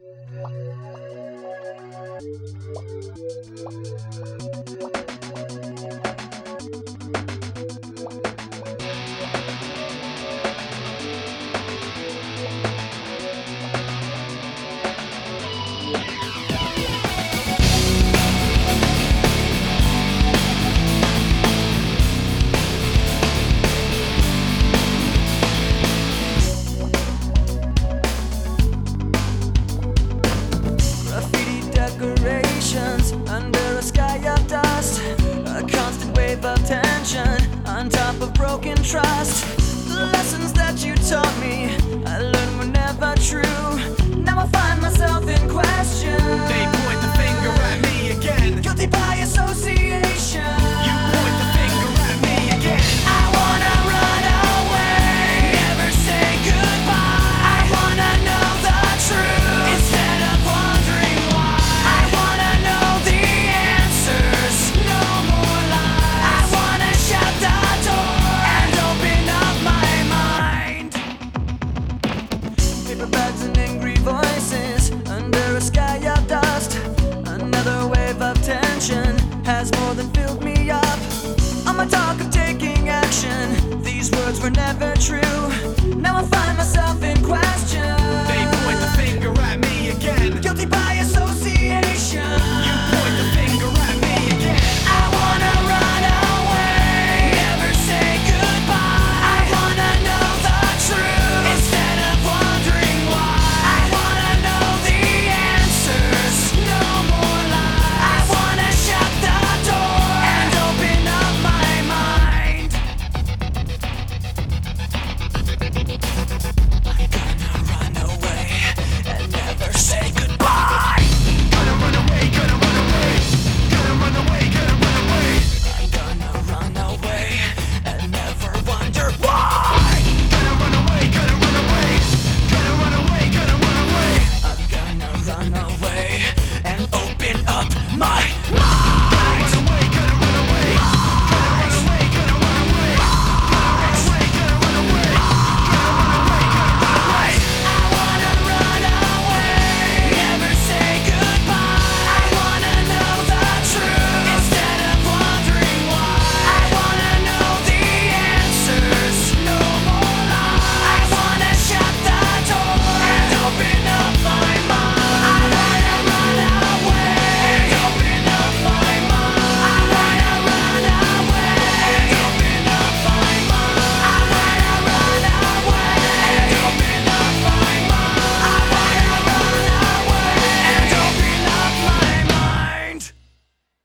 Thank you. on top of broken trust. talk of taking action. These words were never true. Now I'm.